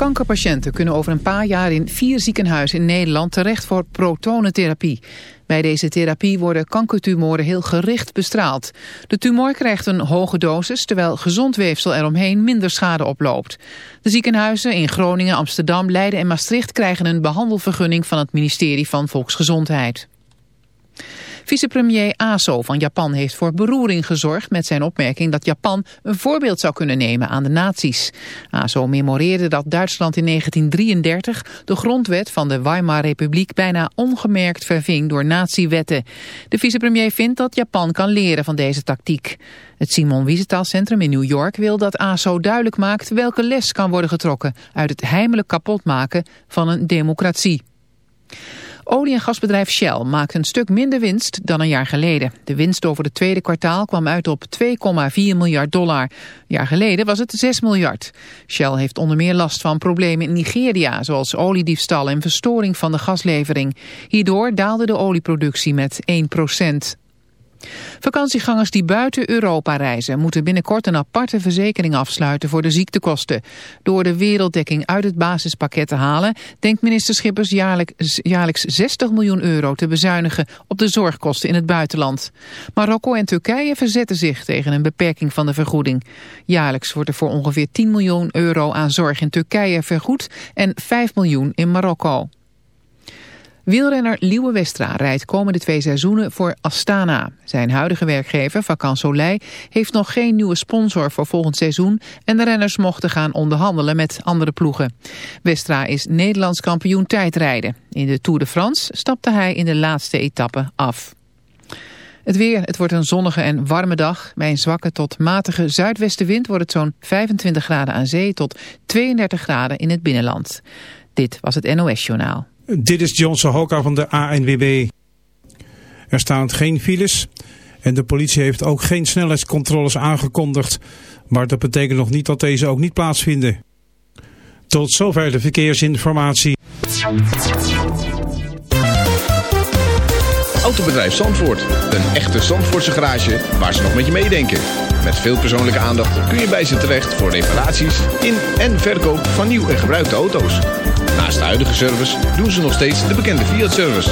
Kankerpatiënten kunnen over een paar jaar in vier ziekenhuizen in Nederland terecht voor protonentherapie. Bij deze therapie worden kankertumoren heel gericht bestraald. De tumor krijgt een hoge dosis, terwijl gezond weefsel eromheen minder schade oploopt. De ziekenhuizen in Groningen, Amsterdam, Leiden en Maastricht krijgen een behandelvergunning van het ministerie van Volksgezondheid. Vicepremier Aso van Japan heeft voor beroering gezorgd met zijn opmerking dat Japan een voorbeeld zou kunnen nemen aan de nazi's. Aso memoreerde dat Duitsland in 1933 de grondwet van de Weimar-republiek bijna ongemerkt verving door nazi-wetten. De vicepremier vindt dat Japan kan leren van deze tactiek. Het Simon Wiesenthal Centrum in New York wil dat ASO duidelijk maakt welke les kan worden getrokken uit het heimelijk kapotmaken van een democratie. Olie- en gasbedrijf Shell maakt een stuk minder winst dan een jaar geleden. De winst over het tweede kwartaal kwam uit op 2,4 miljard dollar. Een jaar geleden was het 6 miljard. Shell heeft onder meer last van problemen in Nigeria... zoals oliediefstal en verstoring van de gaslevering. Hierdoor daalde de olieproductie met 1 procent. Vakantiegangers die buiten Europa reizen moeten binnenkort een aparte verzekering afsluiten voor de ziektekosten. Door de werelddekking uit het basispakket te halen, denkt minister Schippers jaarlijks, jaarlijks 60 miljoen euro te bezuinigen op de zorgkosten in het buitenland. Marokko en Turkije verzetten zich tegen een beperking van de vergoeding. Jaarlijks wordt er voor ongeveer 10 miljoen euro aan zorg in Turkije vergoed en 5 miljoen in Marokko. Wielrenner Liewe Westra rijdt komende twee seizoenen voor Astana. Zijn huidige werkgever, Vakant Soleil, heeft nog geen nieuwe sponsor voor volgend seizoen... en de renners mochten gaan onderhandelen met andere ploegen. Westra is Nederlands kampioen tijdrijden. In de Tour de France stapte hij in de laatste etappe af. Het weer, het wordt een zonnige en warme dag. Bij een zwakke tot matige zuidwestenwind wordt het zo'n 25 graden aan zee... tot 32 graden in het binnenland. Dit was het NOS Journaal. Dit is Johnson Hoka van de ANWB. Er staan geen files en de politie heeft ook geen snelheidscontroles aangekondigd. Maar dat betekent nog niet dat deze ook niet plaatsvinden. Tot zover de verkeersinformatie. Autobedrijf Zandvoort. Een echte Zandvoortse garage waar ze nog met je meedenken. Met veel persoonlijke aandacht kun je bij ze terecht voor reparaties in en verkoop van nieuw en gebruikte auto's. De huidige service doen ze nog steeds de bekende Fiat-service.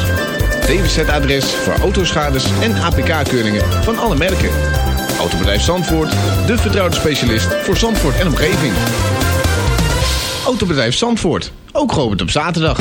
DWZ-adres voor autoschades en APK-keuringen van alle merken. Autobedrijf Zandvoort, de vertrouwde specialist voor Zandvoort en omgeving. Autobedrijf Zandvoort, ook geopend op zaterdag.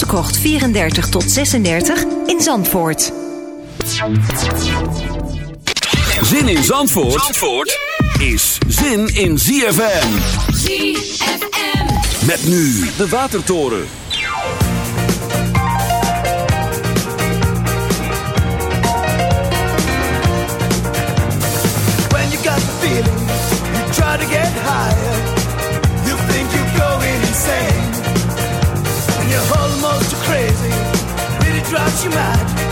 Krocht 34 tot 36 in Zandvoort. Zin in Zandvoort, Zandvoort is zin in ZFM. ZFM. Met nu de Watertoren. When you got the feeling, you try to get higher. You think you're going insane. Almost crazy. Really drives you mad.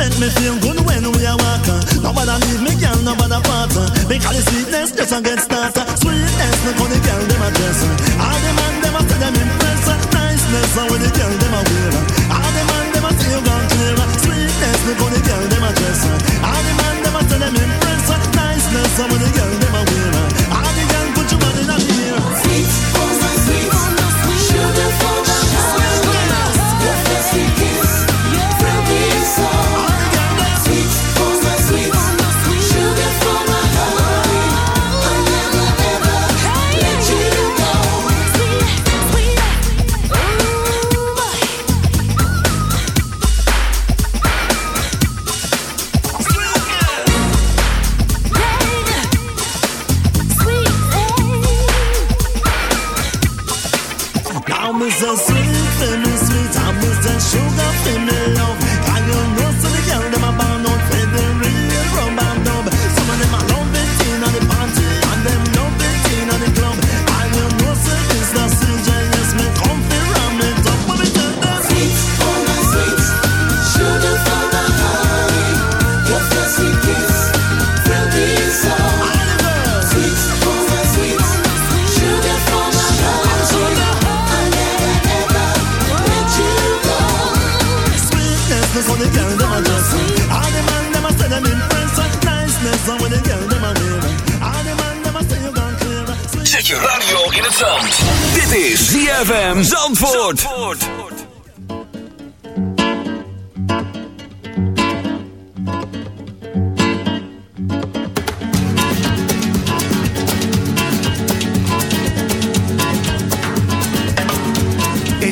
make me feel good when we are walking. Nobody leave me, girl, nobody part. Because the sweetness just a get started. Sweet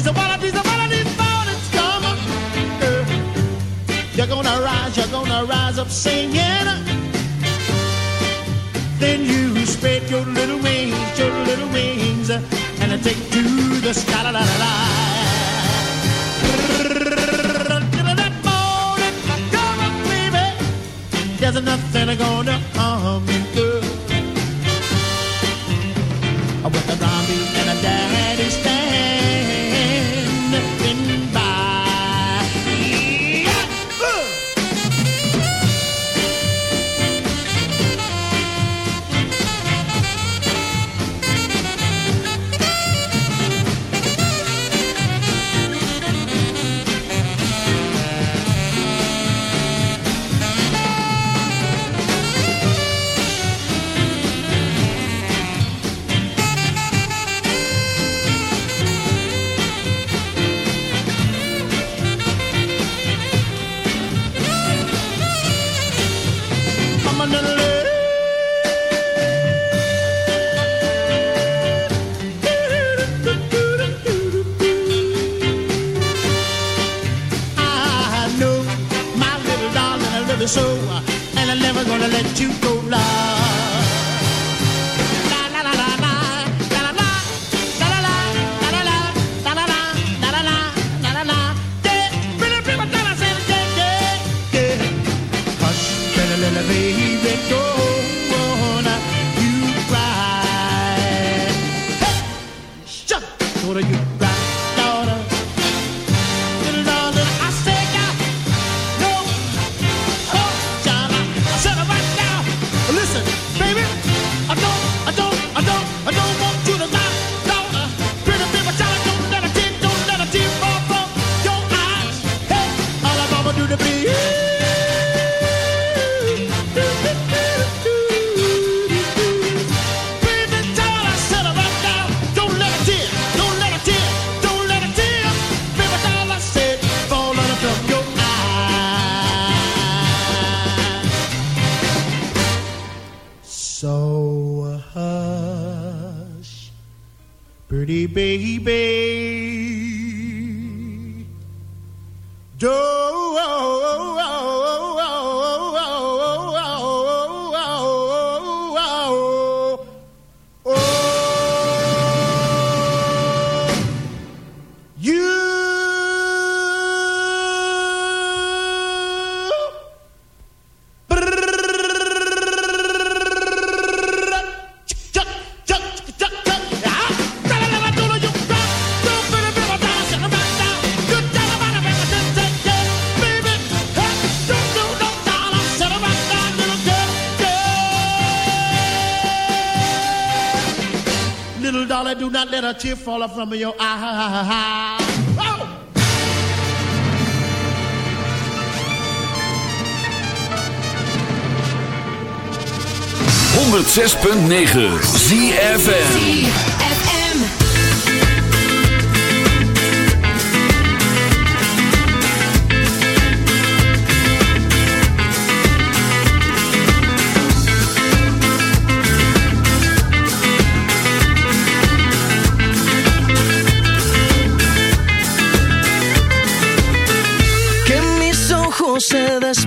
Of these, one of these, one of these mornings come. Uh, you're gonna rise, you're gonna rise up singing. Then you spread your little wings, your little wings, and take to the sky. La, la, la, la. There's nothing gonna harm you, girl. baby. Don't fall from your eye. Oh! 106.9 ZFM.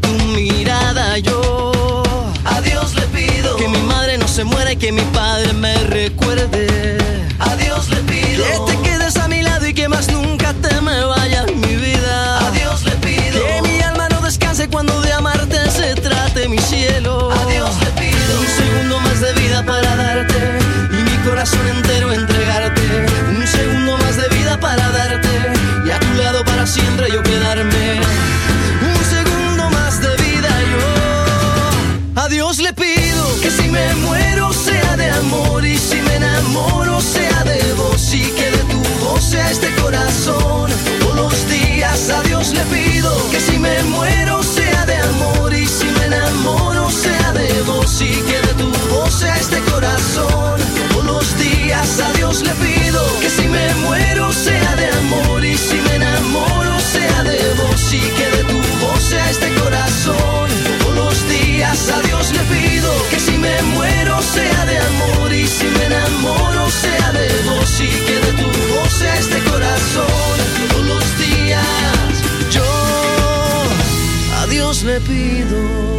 Tu mirada. Yo a Dios le pido que mi madre no se muera y que mi padre me recuerde. A Dios le pido que te quedes a mi lado y que más nunca me muero sea de amor y si me enamoro sea de vos y que de tu voz sea este corazón. olvido.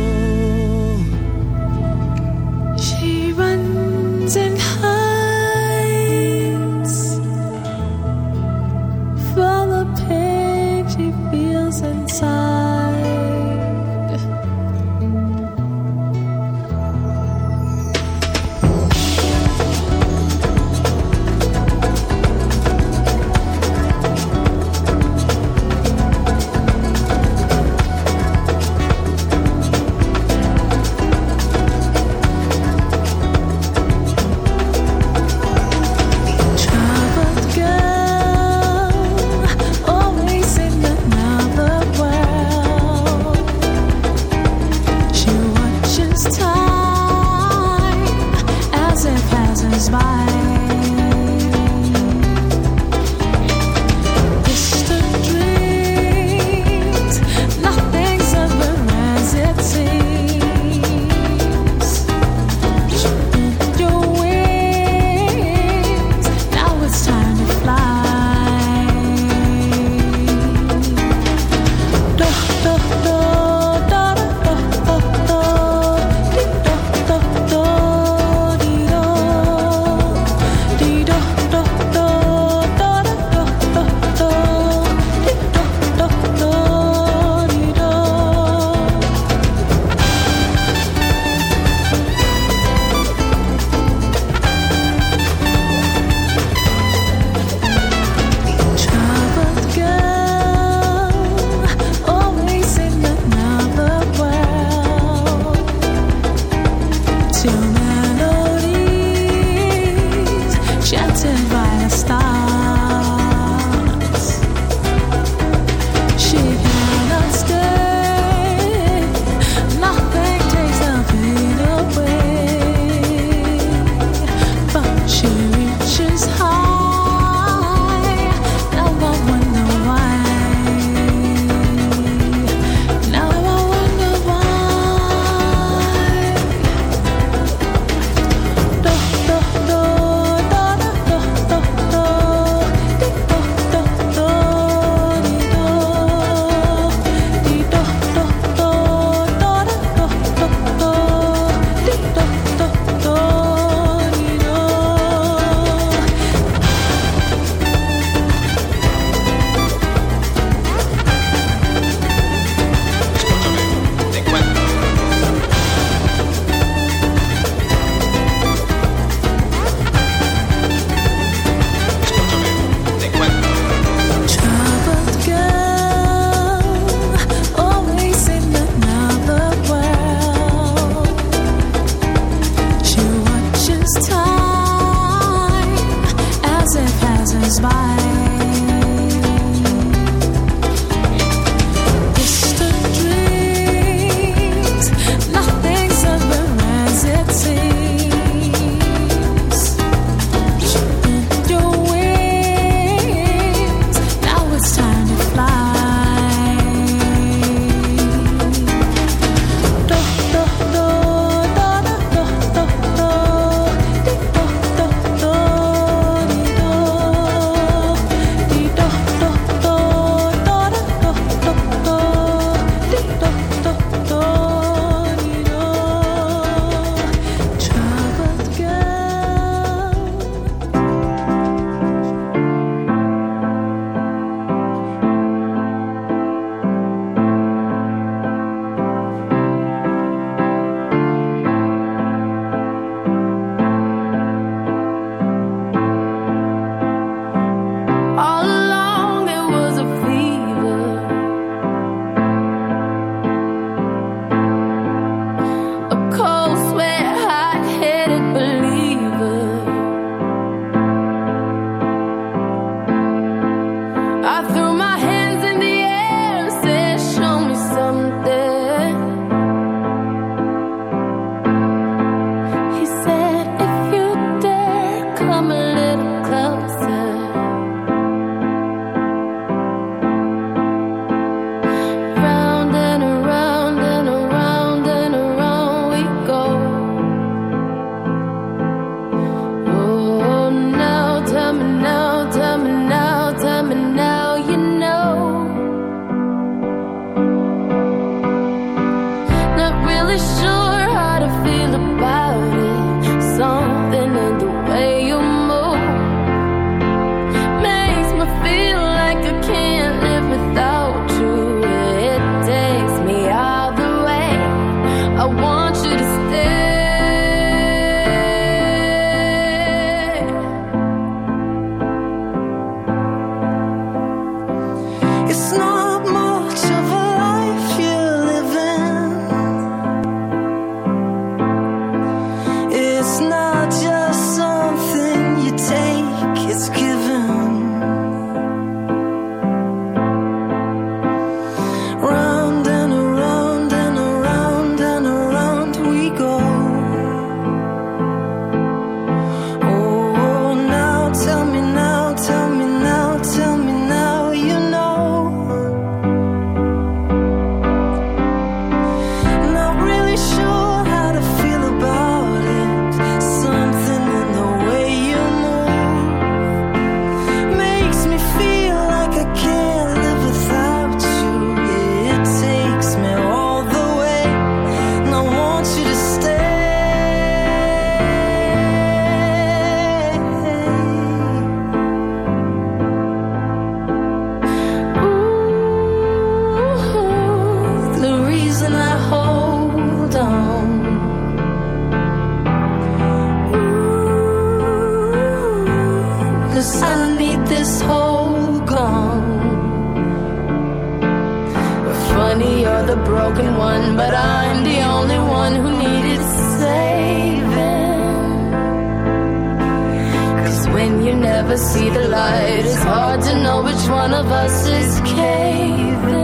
Know which one of us is caving.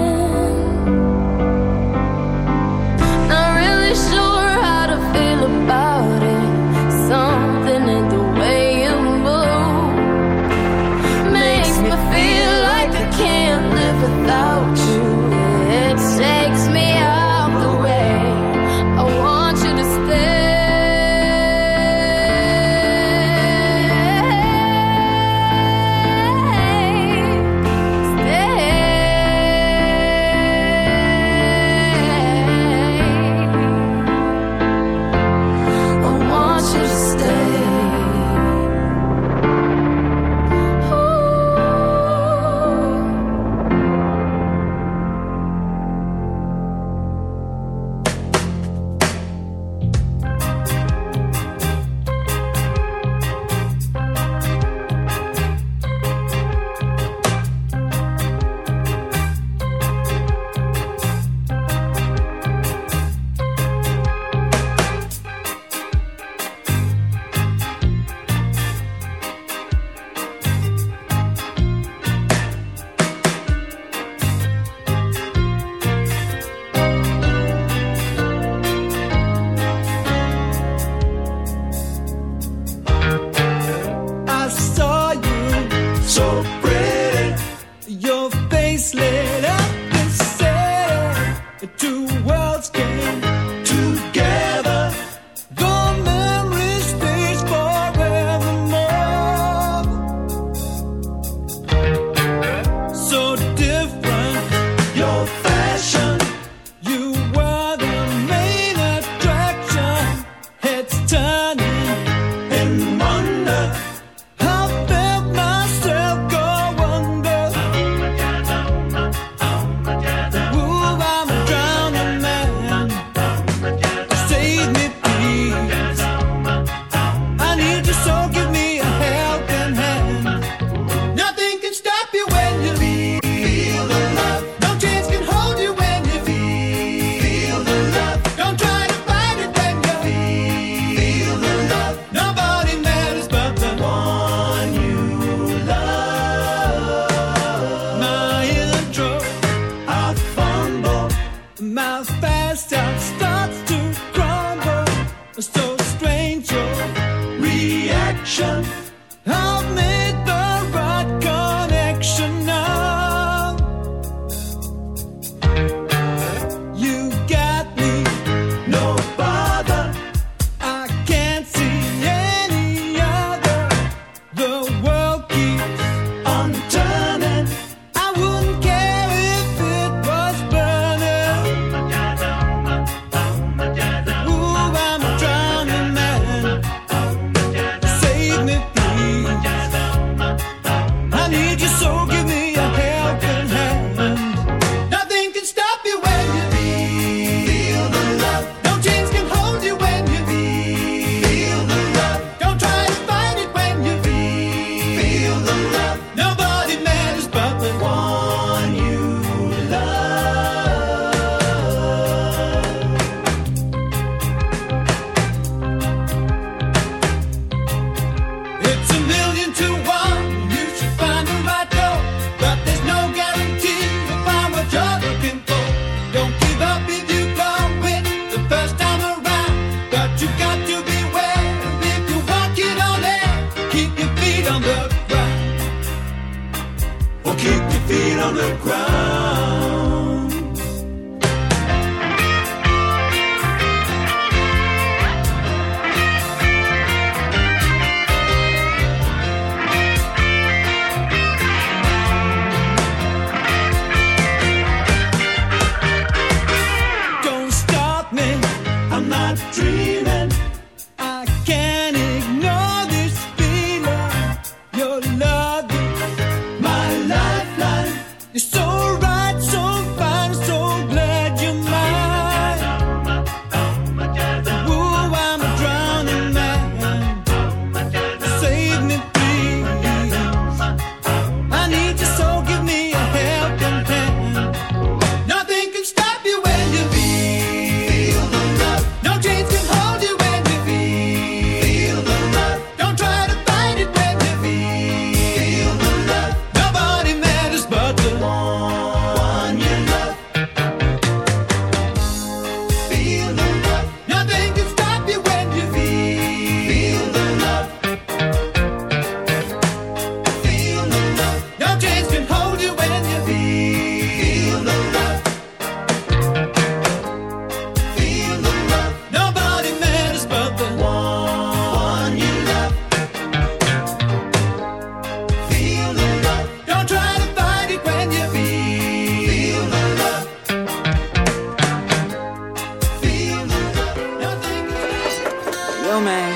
Yo, man.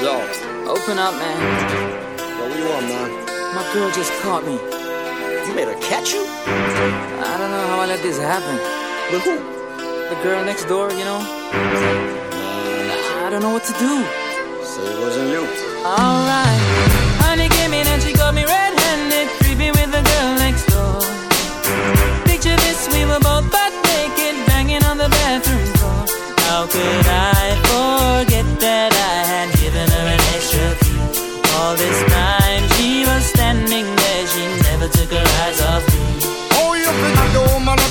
Yo, Open up, man. yo, what you want, man? My girl just caught me. You made her catch you? I don't know how I let this happen. With who? The girl next door, you know? I don't know what to do. So it wasn't you. Alright. Honey came in and she got me red-handed, creepy with the girl next door. Picture this, we were both butt naked, banging on the bathroom floor. How could I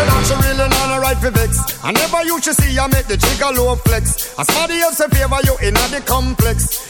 say that she really not a right for vex. I never used to see I make the jigger low flex. As somebody else in favor you in the complex.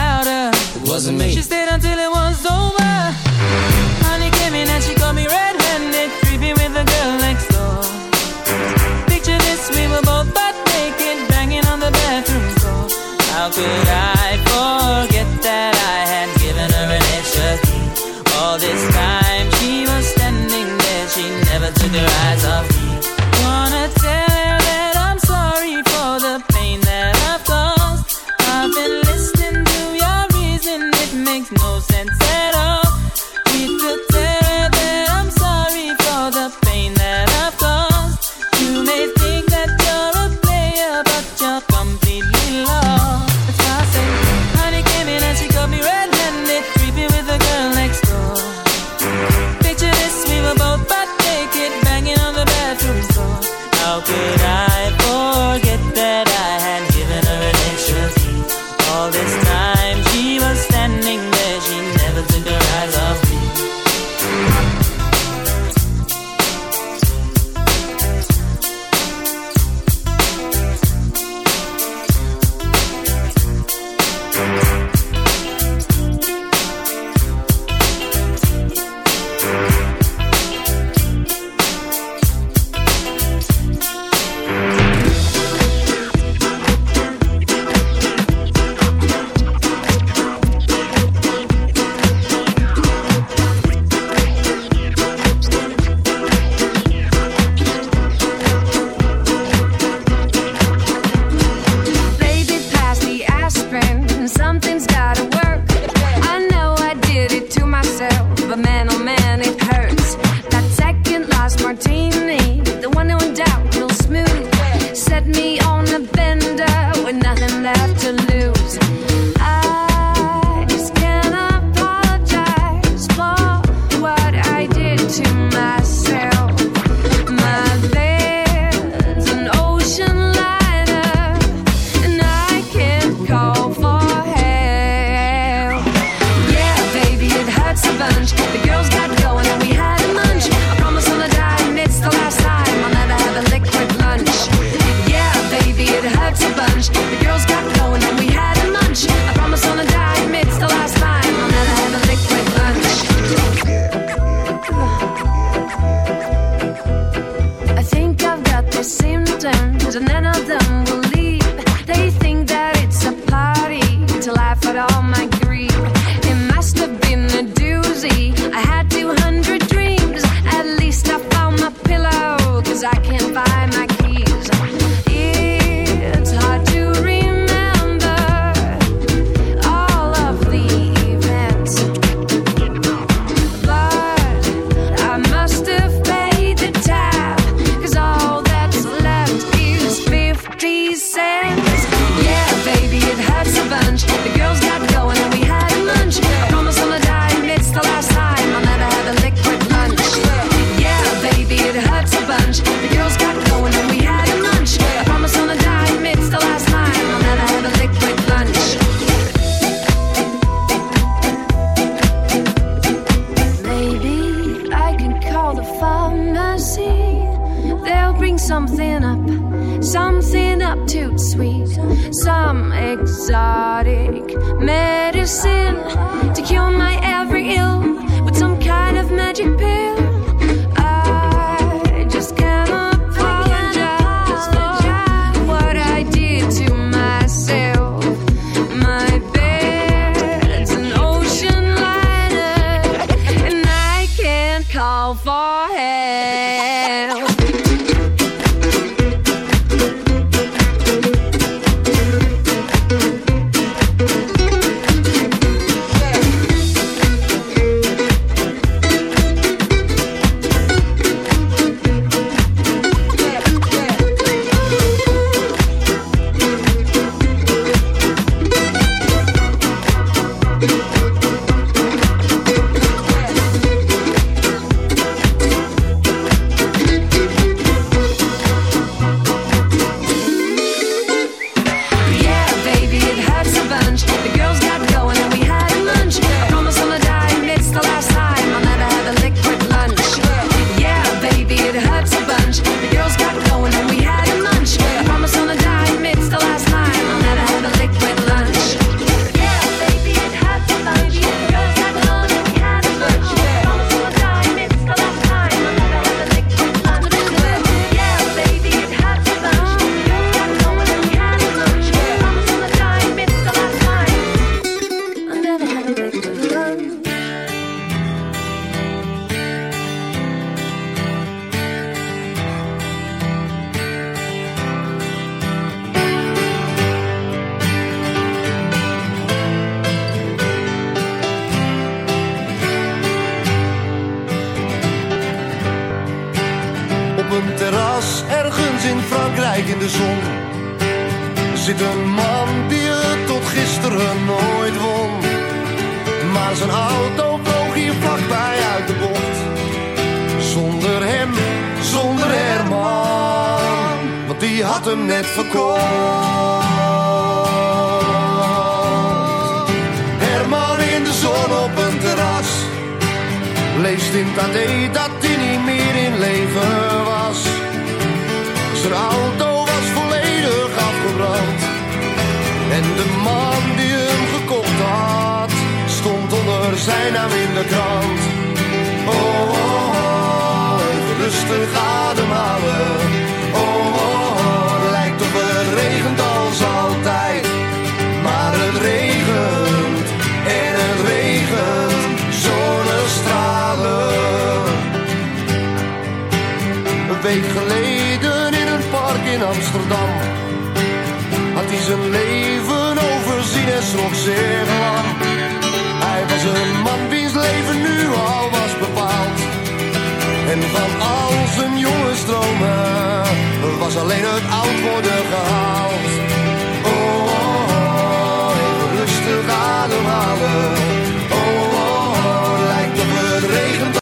louder. It wasn't me. She stayed until it was over. Honey came in and she got me red-handed, creepy with the girl next